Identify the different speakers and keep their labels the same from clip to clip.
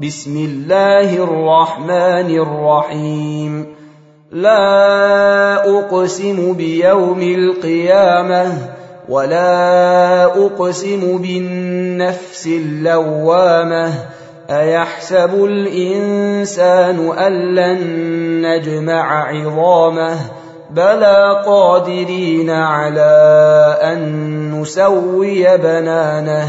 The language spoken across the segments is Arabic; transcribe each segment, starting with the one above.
Speaker 1: بسم الله الرحمن الرحيم. لا أقسم بيوم القيامة ولا أقسم بالنفس اللوامة. أيحسب الإنسان أن لن نجمع عظامه؟ بلى قادرين على أن نسوي بنانه.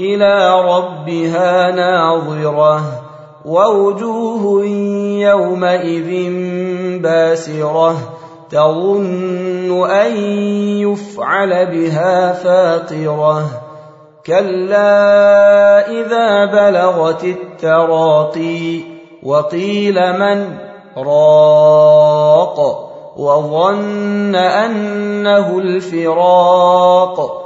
Speaker 1: إلى ربها ناظرة ووجوه يومئذ باسرة تظن أن يفعل بها فاقرة كلا إذا بلغت التراقي وقيل من راق وظن أنه الفراق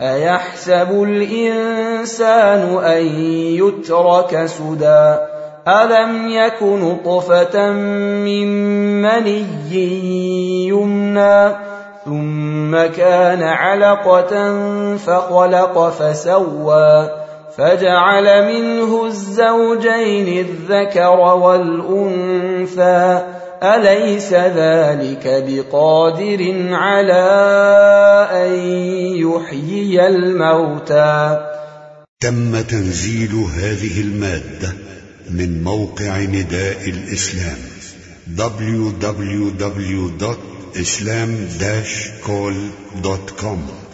Speaker 1: ايحسب الانسان ان يترك سدى الم يك نطفه من مني يمنى ثم كان علقه فخلق فسوى فجعل منه الزوجين الذكر والانثى أليس ذلك بقادر على أن يحيي الموتى؟
Speaker 2: تم تنزيل هذه المادة من موقع نداء الإسلام www.islam-call.com